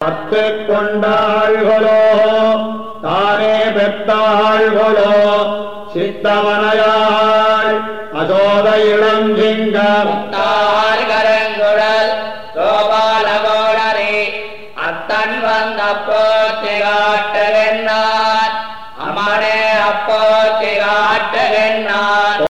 பத்து கொண்டாள்களோ தானே பெற்றாள்களோ சித்தவனையாள் அதோத இளஞ்சிங்கம். தார் கரங்குழல் கோபாலகோடரே அத்தன் வந்த போத்தி காட்டுகின்றார் அமனே அப்போத்தி காட்டுகின்றார்